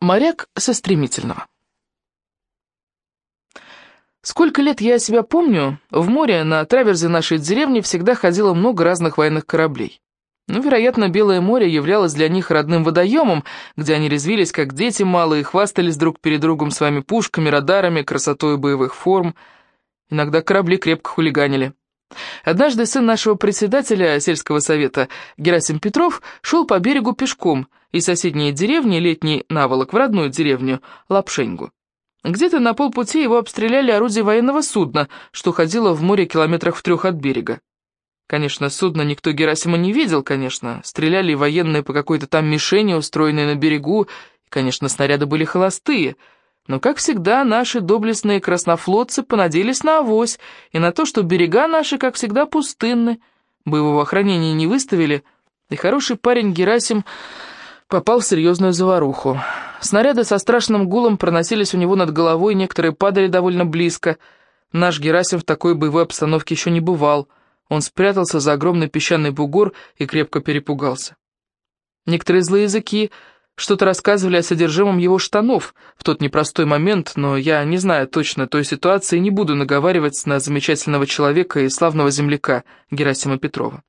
Моряк со стремительного. Сколько лет я себя помню, в море на траверзе нашей деревни всегда ходило много разных военных кораблей. Ну, вероятно, Белое море являлось для них родным водоемом, где они резвились, как дети малые, хвастались друг перед другом своими пушками, радарами, красотой боевых форм. Иногда корабли крепко хулиганили. Однажды сын нашего председателя сельского совета, Герасим Петров, шел по берегу пешком из соседней деревни летний наволок в родную деревню Лапшеньгу. Где-то на полпути его обстреляли орудия военного судна, что ходило в море километрах в трех от берега. Конечно, судно никто Герасима не видел, конечно. Стреляли военные по какой-то там мишени, устроенной на берегу, и, конечно, снаряды были холостые — но, как всегда, наши доблестные краснофлотцы понадеялись на авось и на то, что берега наши, как всегда, пустынны. Боевого охранения не выставили, и хороший парень Герасим попал в серьезную заваруху. Снаряды со страшным гулом проносились у него над головой, некоторые падали довольно близко. Наш Герасим в такой боевой обстановке еще не бывал. Он спрятался за огромный песчаный бугор и крепко перепугался. Некоторые злые языки что-то рассказывали о содержимом его штанов в тот непростой момент, но я не знаю точно той ситуации не буду наговаривать на замечательного человека и славного земляка Герасима Петрова.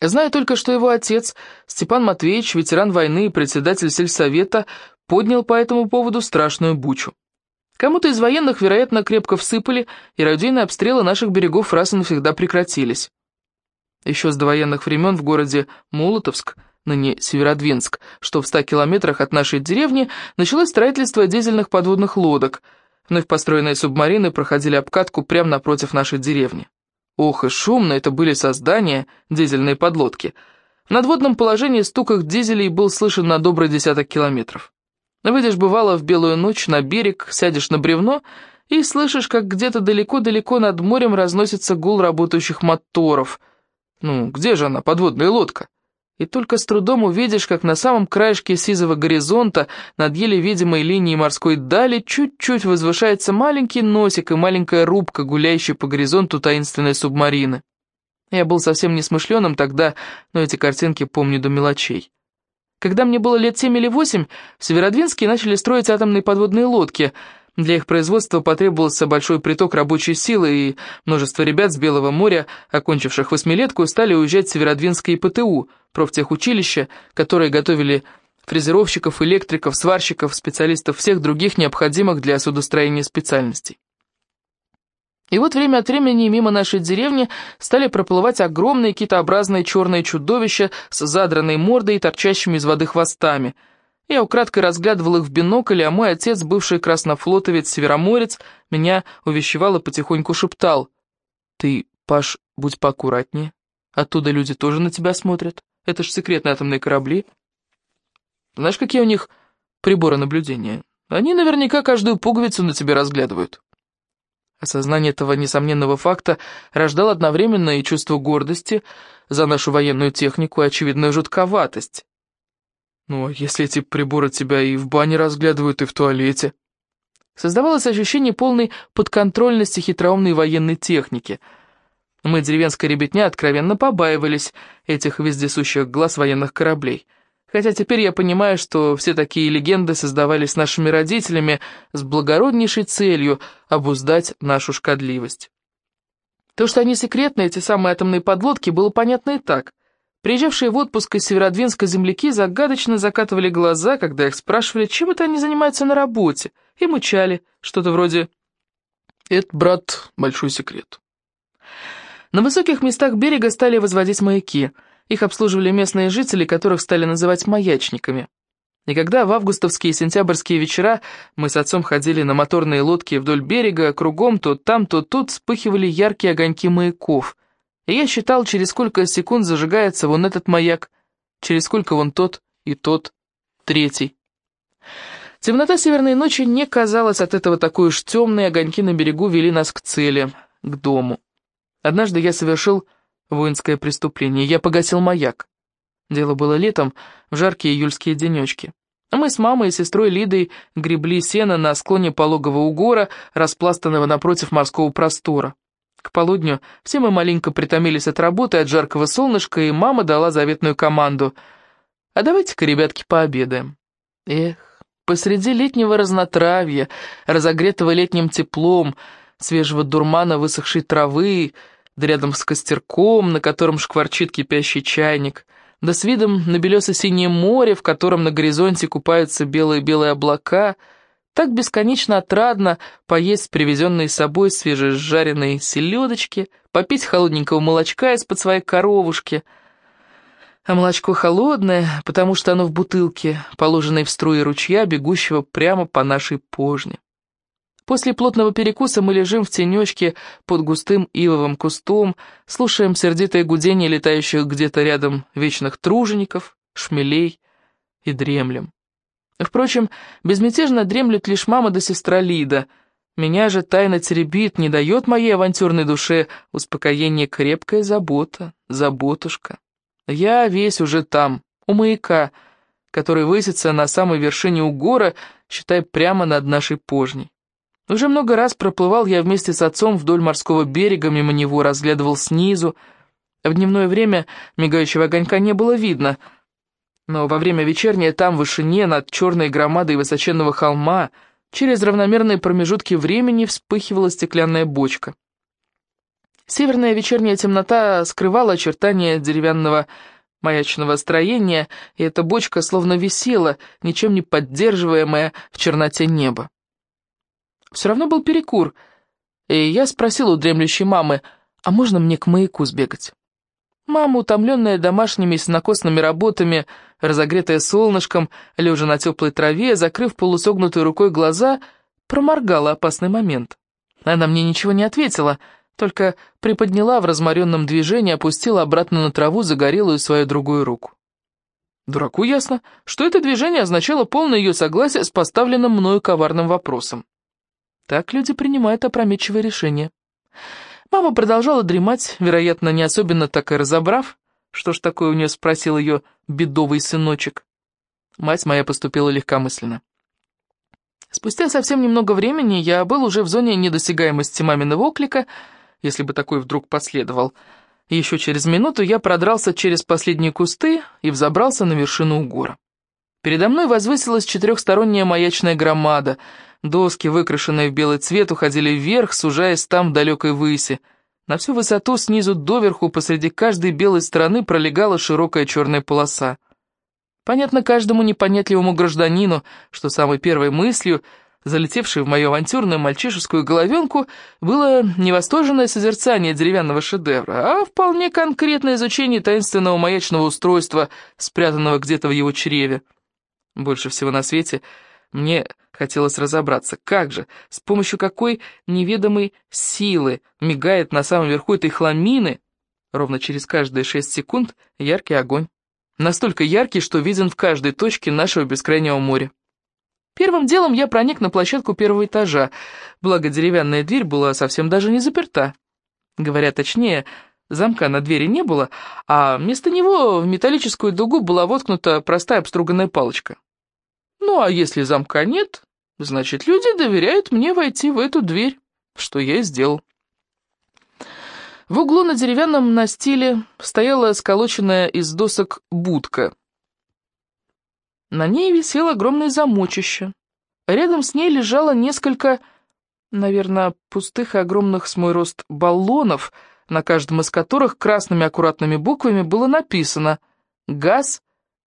Знаю только, что его отец, Степан Матвеевич, ветеран войны и председатель сельсовета, поднял по этому поводу страшную бучу. Кому-то из военных, вероятно, крепко всыпали, и радийные обстрелы наших берегов раз и навсегда прекратились. Еще с довоенных времен в городе Молотовск ныне Северодвинск, что в ста километрах от нашей деревни, началось строительство дизельных подводных лодок. Вновь построенные субмарины проходили обкатку прямо напротив нашей деревни. Ох, и шумно это были создания, дизельные подлодки. В надводном положении стук их дизелей был слышен на добрый десяток километров. Выйдешь, бывало, в белую ночь на берег, сядешь на бревно и слышишь, как где-то далеко-далеко над морем разносится гул работающих моторов. Ну, где же она, подводная лодка? И только с трудом увидишь, как на самом краешке сизого горизонта, над еле видимой линией морской дали, чуть-чуть возвышается маленький носик и маленькая рубка, гуляющая по горизонту таинственной субмарины. Я был совсем несмышленым тогда, но эти картинки помню до мелочей. Когда мне было лет семь или восемь, в Северодвинске начали строить атомные подводные лодки — для их производства потребовался большой приток рабочей силы, и множество ребят с Белого моря, окончивших восьмилетку, стали уезжать в Северодвинское ПТУ, профтехучилище, которые готовили фрезеровщиков, электриков, сварщиков, специалистов всех других необходимых для судостроения специальностей. И вот время от времени мимо нашей деревни стали проплывать огромные китообразные черные чудовища с задранной мордой и торчащими из воды хвостами – я украдкой разглядывал их в бинокль, а мой отец, бывший краснофлотовец-североморец, меня увещевал и потихоньку шептал. «Ты, Паш, будь поаккуратнее. Оттуда люди тоже на тебя смотрят. Это ж секретные атомные корабли. Знаешь, какие у них приборы наблюдения? Они наверняка каждую пуговицу на тебе разглядывают». Осознание этого несомненного факта рождало одновременно и чувство гордости за нашу военную технику и очевидную жутковатость. Ну, а если эти приборы тебя и в бане разглядывают, и в туалете? Создавалось ощущение полной подконтрольности хитроумной военной техники. Мы, деревенская ребятня, откровенно побаивались этих вездесущих глаз военных кораблей. Хотя теперь я понимаю, что все такие легенды создавались нашими родителями с благороднейшей целью обуздать нашу шкодливость. То, что они секретные, эти самые атомные подлодки, было понятно и так. Приезжавшие в отпуск из Северодвинска земляки загадочно закатывали глаза, когда их спрашивали, чем это они занимаются на работе, и мычали, что-то вроде «Это, брат, большой секрет». На высоких местах берега стали возводить маяки. Их обслуживали местные жители, которых стали называть маячниками. И когда в августовские и сентябрьские вечера мы с отцом ходили на моторные лодки вдоль берега, кругом то там, то тут вспыхивали яркие огоньки маяков — и я считал, через сколько секунд зажигается вон этот маяк, через сколько вон тот и тот, третий. Темнота северной ночи не казалась от этого такой уж темной, огоньки на берегу вели нас к цели, к дому. Однажды я совершил воинское преступление, я погасил маяк. Дело было летом, в жаркие июльские денечки. Мы с мамой и сестрой Лидой гребли сено на склоне пологого угора, распластанного напротив морского простора. К полудню все мы маленько притомились от работы, от жаркого солнышка, и мама дала заветную команду. «А давайте-ка, ребятки, пообедаем». Эх, посреди летнего разнотравья, разогретого летним теплом, свежего дурмана высохшей травы, да рядом с костерком, на котором шкварчит кипящий чайник, да с видом на белесо-синее море, в котором на горизонте купаются белые-белые облака, так бесконечно отрадно поесть с привезенной с собой свежесжаренной селедочки, попить холодненького молочка из-под своей коровушки — а молочко холодное, потому что оно в бутылке, положенной в струи ручья, бегущего прямо по нашей пожне. После плотного перекуса мы лежим в тенечке под густым ивовым кустом, слушаем сердитое гудение летающих где-то рядом вечных тружеников, шмелей и дремлем. Впрочем, безмятежно дремлет лишь мама да сестра Лида. Меня же тайно теребит, не дает моей авантюрной душе успокоения крепкая забота, заботушка. Я весь уже там, у маяка, который высится на самой вершине угора, считай, прямо над нашей пожней. Уже много раз проплывал я вместе с отцом вдоль морского берега, мимо него разглядывал снизу. В дневное время мигающего огонька не было видно, но во время вечернее там, в вышине, над черной громадой высоченного холма, через равномерные промежутки времени вспыхивала стеклянная бочка. Северная вечерняя темнота скрывала очертания деревянного маячного строения, и эта бочка словно висела, ничем не поддерживаемая в черноте неба. Все равно был перекур, и я спросил у дремлющей мамы, а можно мне к маяку сбегать? Мама, утомленная домашними сенокосными работами, разогретая солнышком, лежа на теплой траве, закрыв полусогнутой рукой глаза, проморгала опасный момент. Она мне ничего не ответила — только приподняла в разморенном движении, опустила обратно на траву загорелую свою другую руку. Дураку ясно, что это движение означало полное ее согласие с поставленным мною коварным вопросом. Так люди принимают опрометчивое решение. Мама продолжала дремать, вероятно, не особенно так и разобрав, что ж такое у нее спросил ее бедовый сыночек. Мать моя поступила легкомысленно. Спустя совсем немного времени я был уже в зоне недосягаемости маминого оклика, если бы такой вдруг последовал. Еще через минуту я продрался через последние кусты и взобрался на вершину угора. Передо мной возвысилась четырехсторонняя маячная громада. Доски, выкрашенные в белый цвет, уходили вверх, сужаясь там в далекой выси. На всю высоту снизу доверху посреди каждой белой стороны пролегала широкая черная полоса. Понятно каждому непонятливому гражданину, что самой первой мыслью — залетевшей в мою авантюрную мальчишескую головенку, было не восторженное созерцание деревянного шедевра, а вполне конкретное изучение таинственного маячного устройства, спрятанного где-то в его чреве. Больше всего на свете мне хотелось разобраться, как же, с помощью какой неведомой силы мигает на самом верху этой хламины, ровно через каждые шесть секунд, яркий огонь. Настолько яркий, что виден в каждой точке нашего бескрайнего моря. Первым делом я проник на площадку первого этажа, благо деревянная дверь была совсем даже не заперта. Говоря точнее, замка на двери не было, а вместо него в металлическую дугу была воткнута простая обструганная палочка. Ну а если замка нет, значит люди доверяют мне войти в эту дверь, что я и сделал. В углу на деревянном настиле стояла сколоченная из досок будка — на ней висело огромное замочище. Рядом с ней лежало несколько, наверное, пустых и огромных с мой рост баллонов, на каждом из которых красными аккуратными буквами было написано «Газ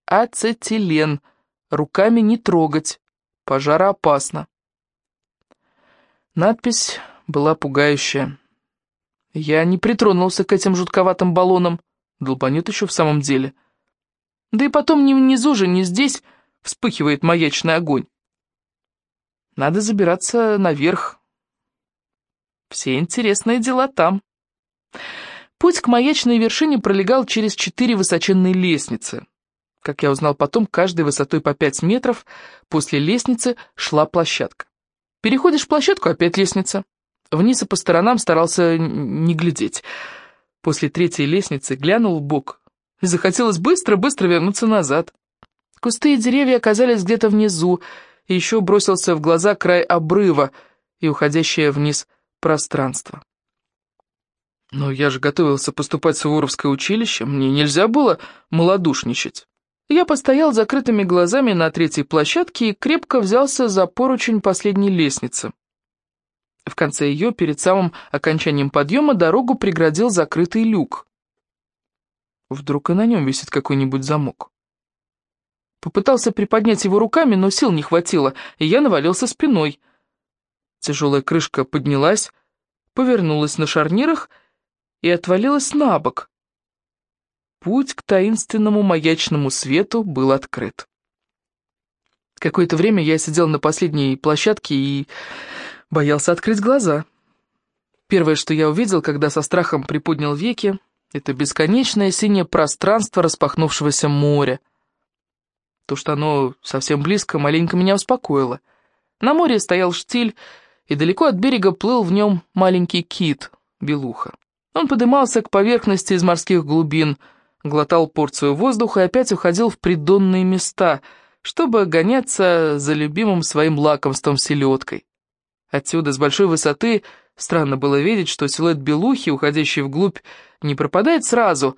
ацетилен. Руками не трогать. Пожароопасно». Надпись была пугающая. Я не притронулся к этим жутковатым баллонам. Долбанет еще в самом деле. — да и потом ни внизу же, ни здесь вспыхивает маячный огонь. Надо забираться наверх. Все интересные дела там. Путь к маячной вершине пролегал через четыре высоченные лестницы. Как я узнал потом, каждой высотой по пять метров, после лестницы шла площадка. Переходишь площадку, опять лестница. Вниз и по сторонам старался не глядеть. После третьей лестницы глянул в бок и захотелось быстро-быстро вернуться назад. Кусты и деревья оказались где-то внизу, и еще бросился в глаза край обрыва и уходящее вниз пространство. Но я же готовился поступать в Суворовское училище, мне нельзя было малодушничать. Я постоял закрытыми глазами на третьей площадке и крепко взялся за поручень последней лестницы. В конце ее, перед самым окончанием подъема, дорогу преградил закрытый люк. Вдруг и на нем висит какой-нибудь замок. Попытался приподнять его руками, но сил не хватило, и я навалился спиной. Тяжелая крышка поднялась, повернулась на шарнирах и отвалилась на бок. Путь к таинственному маячному свету был открыт. Какое-то время я сидел на последней площадке и боялся открыть глаза. Первое, что я увидел, когда со страхом приподнял веки, это бесконечное синее пространство распахнувшегося моря. То, что оно совсем близко, маленько меня успокоило. На море стоял штиль, и далеко от берега плыл в нем маленький кит, белуха. Он подымался к поверхности из морских глубин, глотал порцию воздуха и опять уходил в придонные места, чтобы гоняться за любимым своим лакомством селедкой. Отсюда, с большой высоты, странно было видеть, что силуэт белухи, уходящий вглубь, не пропадает сразу,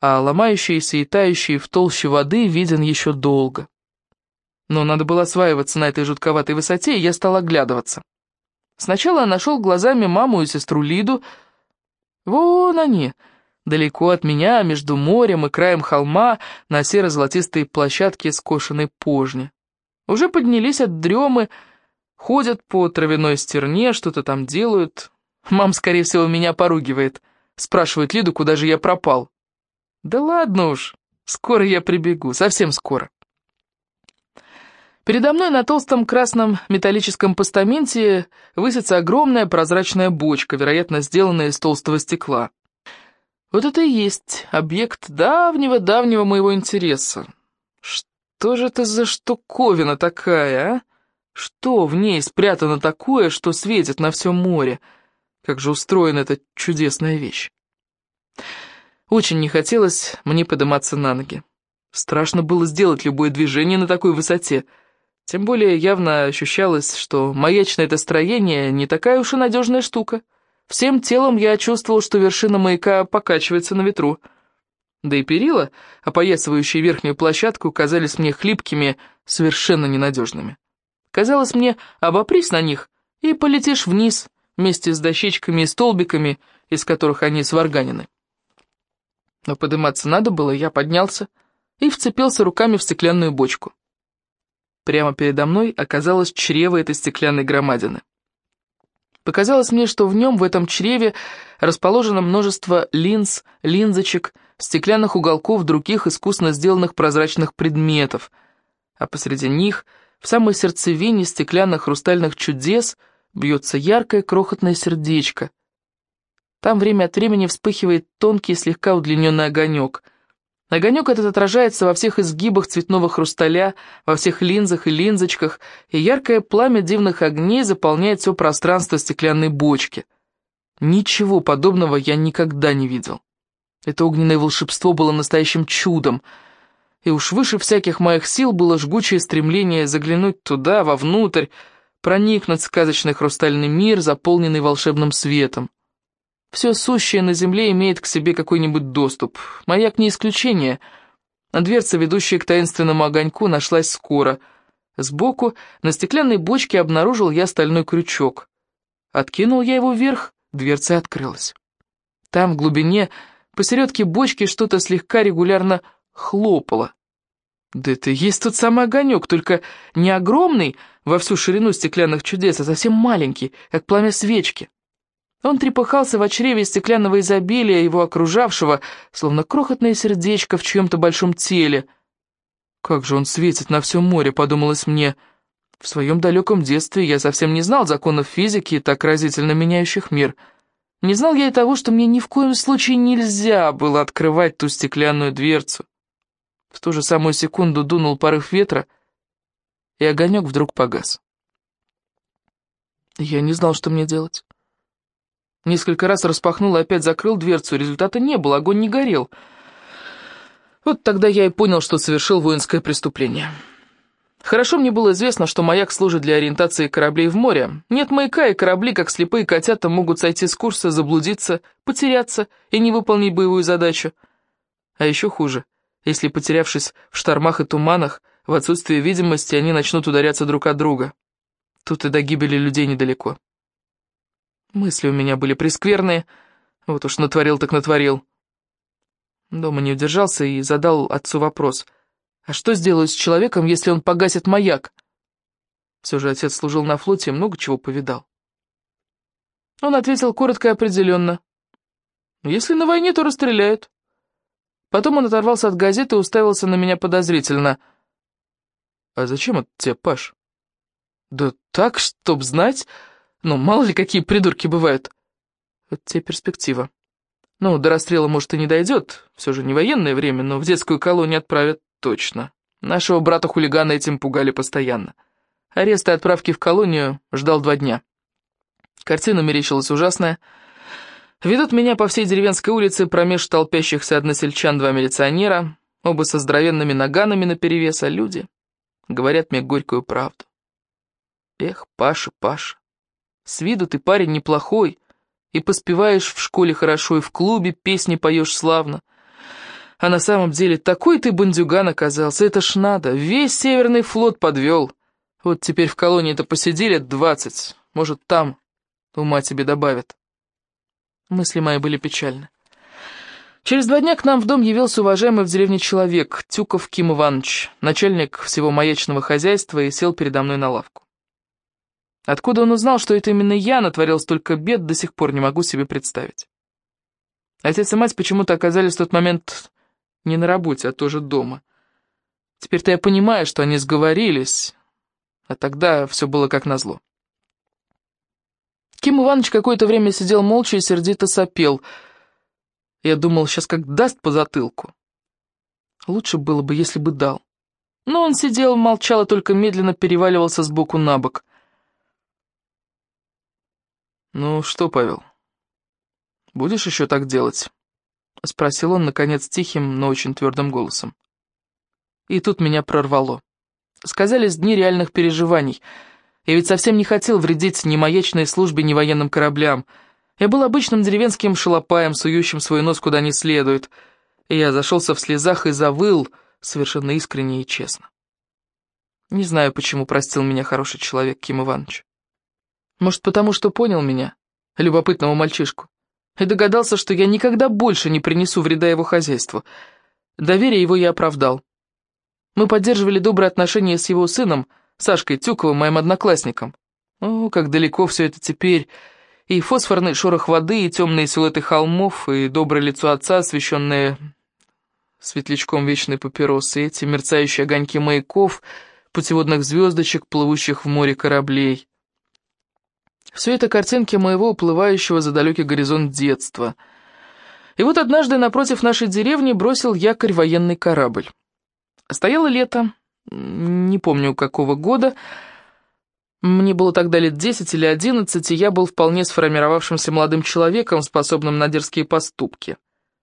а ломающийся и тающий в толще воды виден еще долго. Но надо было осваиваться на этой жутковатой высоте, и я стал оглядываться. Сначала нашел глазами маму и сестру Лиду. Вон они, далеко от меня, между морем и краем холма, на серо-золотистой площадке скошенной пожни. Уже поднялись от дремы, Ходят по травяной стерне, что-то там делают. Мам, скорее всего, меня поругивает. Спрашивает Лиду, куда же я пропал. Да ладно уж, скоро я прибегу, совсем скоро. Передо мной на толстом красном металлическом постаменте высится огромная прозрачная бочка, вероятно, сделанная из толстого стекла. Вот это и есть объект давнего-давнего моего интереса. Что же это за штуковина такая, а? Что в ней спрятано такое, что светит на все море? Как же устроена эта чудесная вещь? Очень не хотелось мне подниматься на ноги. Страшно было сделать любое движение на такой высоте. Тем более явно ощущалось, что маячное это строение не такая уж и надежная штука. Всем телом я чувствовал, что вершина маяка покачивается на ветру. Да и перила, опоясывающие верхнюю площадку, казались мне хлипкими, совершенно ненадежными. Казалось мне, обопрись на них и полетишь вниз вместе с дощечками и столбиками, из которых они сварганены. Но подниматься надо было, я поднялся и вцепился руками в стеклянную бочку. Прямо передо мной оказалось чрево этой стеклянной громадины. Показалось мне, что в нем, в этом чреве, расположено множество линз, линзочек, стеклянных уголков других искусно сделанных прозрачных предметов, а посреди них — в самой сердцевине стеклянных хрустальных чудес бьется яркое крохотное сердечко. Там время от времени вспыхивает тонкий, слегка удлиненный огонек. Огонек этот отражается во всех изгибах цветного хрусталя, во всех линзах и линзочках, и яркое пламя дивных огней заполняет все пространство стеклянной бочки. Ничего подобного я никогда не видел. Это огненное волшебство было настоящим чудом — и уж выше всяких моих сил было жгучее стремление заглянуть туда, вовнутрь, проникнуть в сказочный хрустальный мир, заполненный волшебным светом. Все сущее на земле имеет к себе какой-нибудь доступ. Маяк не исключение. А дверца, ведущая к таинственному огоньку, нашлась скоро. Сбоку на стеклянной бочке обнаружил я стальной крючок. Откинул я его вверх, дверца открылась. Там, в глубине, посередке бочки что-то слегка регулярно хлопала. Да это есть тот самый огонек, только не огромный во всю ширину стеклянных чудес, а совсем маленький, как пламя свечки. Он трепыхался в чреве стеклянного изобилия, его окружавшего, словно крохотное сердечко в чьем-то большом теле. «Как же он светит на все море», — подумалось мне. В своем далеком детстве я совсем не знал законов физики, так разительно меняющих мир. Не знал я и того, что мне ни в коем случае нельзя было открывать ту стеклянную дверцу. В ту же самую секунду дунул порыв ветра, и огонек вдруг погас. Я не знал, что мне делать. Несколько раз распахнул и опять закрыл дверцу, результата не было, огонь не горел. Вот тогда я и понял, что совершил воинское преступление. Хорошо мне было известно, что маяк служит для ориентации кораблей в море. Нет маяка, и корабли, как слепые котята, могут сойти с курса, заблудиться, потеряться и не выполнить боевую задачу. А еще хуже. Если, потерявшись в штормах и туманах, в отсутствие видимости, они начнут ударяться друг от друга. Тут и до гибели людей недалеко. Мысли у меня были прескверные, вот уж натворил так натворил. Дома не удержался и задал отцу вопрос. «А что сделаю с человеком, если он погасит маяк?» Все же отец служил на флоте и много чего повидал. Он ответил коротко и определенно. «Если на войне, то расстреляют». Потом он оторвался от газеты и уставился на меня подозрительно. «А зачем это тебе, Паш?» «Да так, чтоб знать. Ну, мало ли, какие придурки бывают». Вот тебе перспектива. Ну, до расстрела, может, и не дойдет, все же не военное время, но в детскую колонию отправят точно. Нашего брата-хулигана этим пугали постоянно. Арест и отправки в колонию ждал два дня. Картина мерещилась ужасная. Ведут меня по всей деревенской улице промеж толпящихся односельчан два милиционера, оба со здоровенными наганами наперевес, а люди говорят мне горькую правду. Эх, Паша, Паша, с виду ты парень неплохой, и поспеваешь в школе хорошо, и в клубе песни поешь славно. А на самом деле такой ты бандюган оказался, это ж надо, весь Северный флот подвел. Вот теперь в колонии-то посидели двадцать, может, там ума тебе добавят. Мысли мои были печальны. Через два дня к нам в дом явился уважаемый в деревне человек, Тюков Ким Иванович, начальник всего маячного хозяйства, и сел передо мной на лавку. Откуда он узнал, что это именно я натворил столько бед, до сих пор не могу себе представить. Отец и мать почему-то оказались в тот момент не на работе, а тоже дома. Теперь-то я понимаю, что они сговорились, а тогда все было как назло. Ким Иванович какое-то время сидел молча и сердито сопел. Я думал, сейчас как даст по затылку. Лучше было бы, если бы дал. Но он сидел, молчал и только медленно переваливался с боку на бок. «Ну что, Павел, будешь еще так делать?» — спросил он, наконец, тихим, но очень твердым голосом. И тут меня прорвало. Сказались дни реальных переживаний. Я ведь совсем не хотел вредить ни маячной службе, ни военным кораблям. Я был обычным деревенским шалопаем, сующим свой нос куда не следует. И я зашелся в слезах и завыл, совершенно искренне и честно. Не знаю, почему простил меня хороший человек Ким Иванович. Может, потому что понял меня, любопытного мальчишку, и догадался, что я никогда больше не принесу вреда его хозяйству. Доверие его я оправдал. Мы поддерживали добрые отношения с его сыном, Сашкой Тюковым, моим одноклассником. О, как далеко все это теперь. И фосфорный шорох воды, и темные силуэты холмов, и доброе лицо отца, освещенное светлячком вечной папиросы, эти мерцающие огоньки маяков, путеводных звездочек, плывущих в море кораблей. Все это картинки моего уплывающего за далекий горизонт детства. И вот однажды напротив нашей деревни бросил якорь военный корабль. Стояло лето, не помню какого года, мне было тогда лет десять или одиннадцать, и я был вполне сформировавшимся молодым человеком, способным на дерзкие поступки.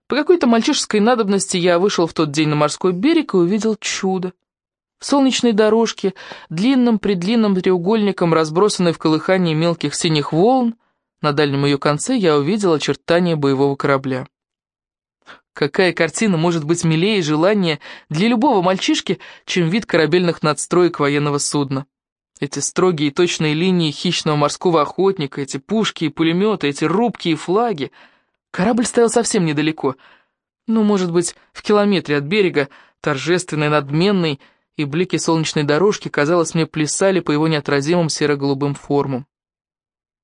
По какой-то мальчишеской надобности я вышел в тот день на морской берег и увидел чудо. В солнечной дорожке, длинным-предлинным треугольником, разбросанной в колыхании мелких синих волн, на дальнем ее конце я увидел очертания боевого корабля. Какая картина может быть милее и желание для любого мальчишки, чем вид корабельных надстроек военного судна? Эти строгие и точные линии хищного морского охотника, эти пушки и пулеметы, эти рубки и флаги. Корабль стоял совсем недалеко, ну, может быть, в километре от берега, торжественный, надменный, и блики солнечной дорожки, казалось, мне плясали по его неотразимым серо-голубым формам.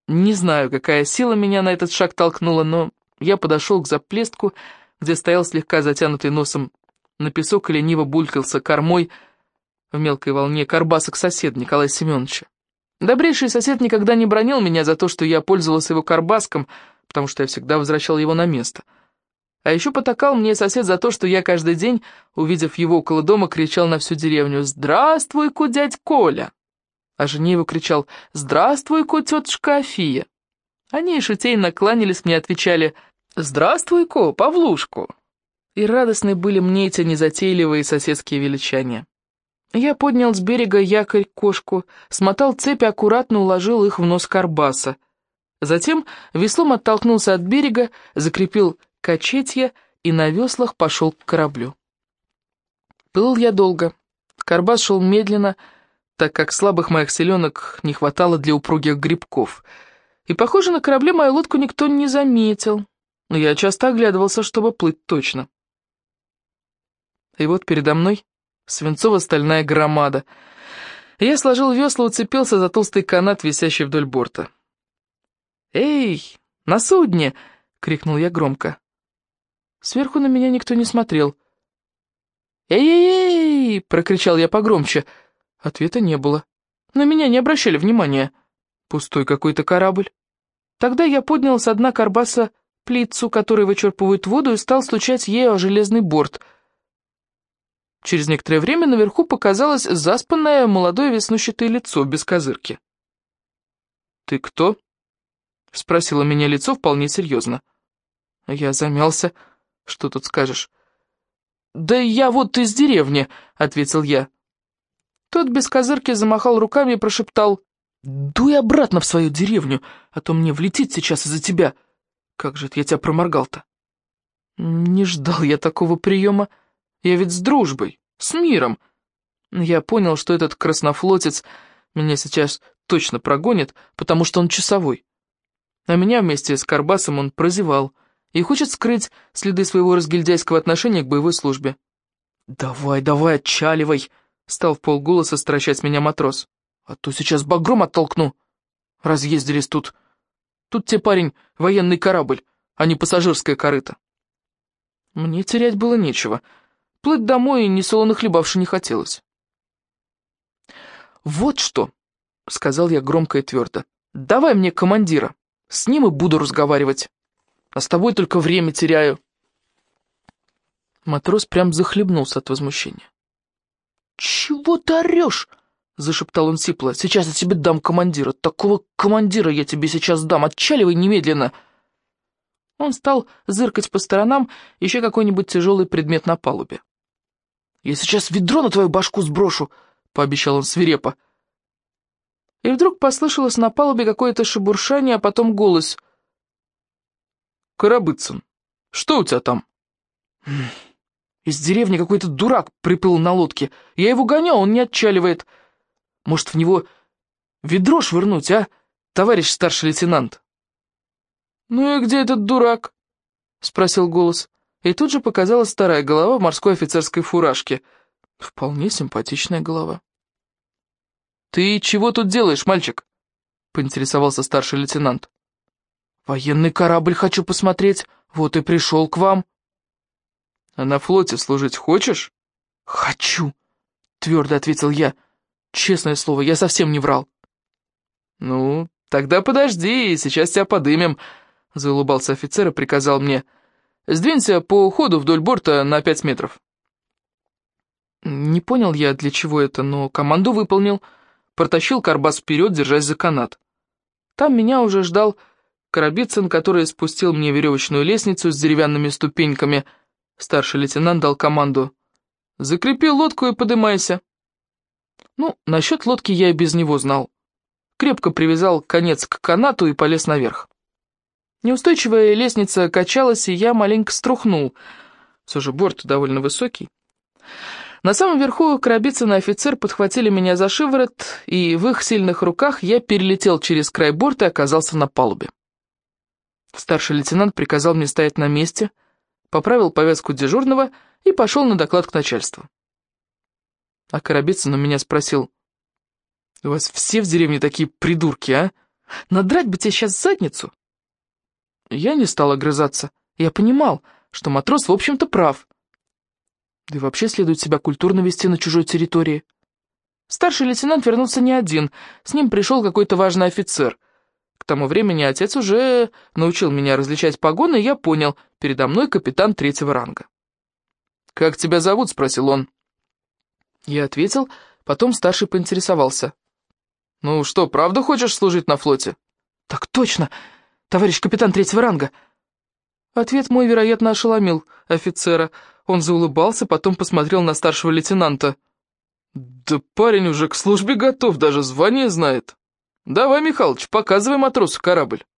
Не знаю, какая сила меня на этот шаг толкнула, но я подошел к заплестку, где стоял слегка затянутый носом на песок и лениво булькался кормой в мелкой волне карбасок сосед Николая Семеновича. Добрейший сосед никогда не бронил меня за то, что я пользовался его карбаском, потому что я всегда возвращал его на место — а еще потакал мне сосед за то, что я каждый день, увидев его около дома, кричал на всю деревню «Здравствуй-ка, дядь Коля!» А жене его кричал «Здравствуй-ка, тетушка Афия!» Они и шутейно кланялись мне, отвечали «Здравствуй-ка, Павлушку!» И радостны были мне эти незатейливые соседские величания. Я поднял с берега якорь-кошку, смотал цепи, аккуратно уложил их в нос карбаса. Затем веслом оттолкнулся от берега, закрепил качетья и на веслах пошел к кораблю. Плыл я долго. Карбас шел медленно, так как слабых моих селенок не хватало для упругих грибков. И, похоже, на корабле мою лодку никто не заметил. Но я часто оглядывался, чтобы плыть точно. И вот передо мной свинцово-стальная громада. Я сложил весла, уцепился за толстый канат, висящий вдоль борта. «Эй, на судне!» — крикнул я громко. Сверху на меня никто не смотрел. «Эй-эй-эй!» — прокричал я погромче. Ответа не было. На меня не обращали внимания. Пустой какой-то корабль. Тогда я поднял с дна карбаса плитцу, которой вычерпывают воду, и стал стучать ею о железный борт. Через некоторое время наверху показалось заспанное молодое веснущатое лицо без козырки. «Ты кто?» — спросило меня лицо вполне серьезно. Я замялся. «Что тут скажешь?» «Да я вот из деревни», — ответил я. Тот без козырки замахал руками и прошептал. «Дуй обратно в свою деревню, а то мне влетит сейчас из-за тебя. Как же это я тебя проморгал-то?» Не ждал я такого приема. Я ведь с дружбой, с миром. Я понял, что этот краснофлотец меня сейчас точно прогонит, потому что он часовой. А меня вместе с Карбасом он прозевал и хочет скрыть следы своего разгильдяйского отношения к боевой службе. «Давай, давай, отчаливай!» — стал в полголоса стращать меня матрос. «А то сейчас багром оттолкну. Разъездились тут. Тут тебе, парень, военный корабль, а не пассажирская корыта». Мне терять было нечего. Плыть домой ни солоно хлебавши не хотелось. «Вот что!» — сказал я громко и твердо. «Давай мне командира, с ним и буду разговаривать, а с тобой только время теряю». Матрос прям захлебнулся от возмущения. «Чего ты орешь?» — зашептал он сипло. «Сейчас я тебе дам командира. Такого командира я тебе сейчас дам. Отчаливай немедленно!» Он стал зыркать по сторонам, еще какой-нибудь тяжелый предмет на палубе. «Я сейчас ведро на твою башку сброшу!» — пообещал он свирепо. И вдруг послышалось на палубе какое-то шебуршание, а потом голос. «Карабыцын, что у тебя там?» «Из деревни какой-то дурак приплыл на лодке. Я его гонял, он не отчаливает. Может, в него ведро швырнуть, а, товарищ старший лейтенант?» «Ну и где этот дурак?» — спросил голос. И тут же показалась старая голова в морской офицерской фуражке. Вполне симпатичная голова. «Ты чего тут делаешь, мальчик?» — поинтересовался старший лейтенант. «Военный корабль хочу посмотреть, вот и пришел к вам». «А на флоте служить хочешь?» «Хочу», — твердо ответил я. «Честное слово, я совсем не врал». «Ну, тогда подожди, сейчас тебя подымем», — заулыбался офицер и приказал мне. Сдвинься по уходу вдоль борта на пять метров». Не понял я, для чего это, но команду выполнил. Протащил карбас вперед, держась за канат. Там меня уже ждал Коробицын, который спустил мне веревочную лестницу с деревянными ступеньками. Старший лейтенант дал команду. «Закрепи лодку и подымайся». Ну, насчет лодки я и без него знал. Крепко привязал конец к канату и полез наверх. Неустойчивая лестница качалась, и я маленько струхнул. Все же борт довольно высокий. На самом верху Коробицын и офицер подхватили меня за шиворот, и в их сильных руках я перелетел через край борта и оказался на палубе. Старший лейтенант приказал мне стоять на месте, поправил повязку дежурного и пошел на доклад к начальству. А Коробицын у меня спросил, «У вас все в деревне такие придурки, а? Надрать бы тебе сейчас задницу!» Я не стал огрызаться. Я понимал, что матрос, в общем-то, прав. Да и вообще следует себя культурно вести на чужой территории. Старший лейтенант вернулся не один, с ним пришел какой-то важный офицер. К тому времени отец уже научил меня различать погоны, и я понял, передо мной капитан третьего ранга. «Как тебя зовут?» — спросил он. Я ответил, потом старший поинтересовался. «Ну что, правда хочешь служить на флоте?» «Так точно!» товарищ капитан третьего ранга?» Ответ мой, вероятно, ошеломил офицера. Он заулыбался, потом посмотрел на старшего лейтенанта. «Да парень уже к службе готов, даже звание знает. Давай, Михалыч, показывай матросу корабль».